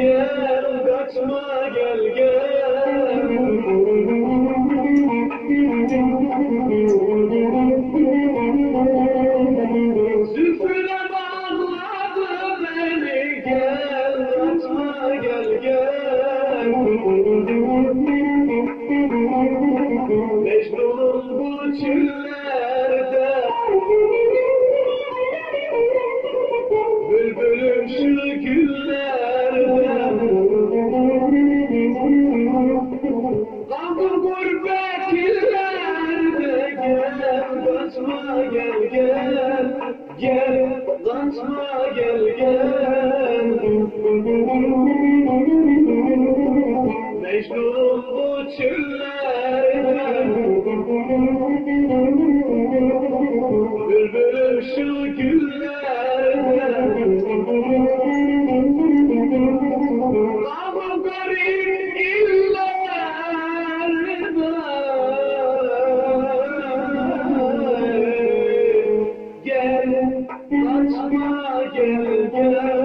gel kaçma gel gel. Zülfüne bağladı beni gel gel gel gel gel Gel kaçma gel gel Mecnunum bu çillerde illerde Gel kaçma gel gel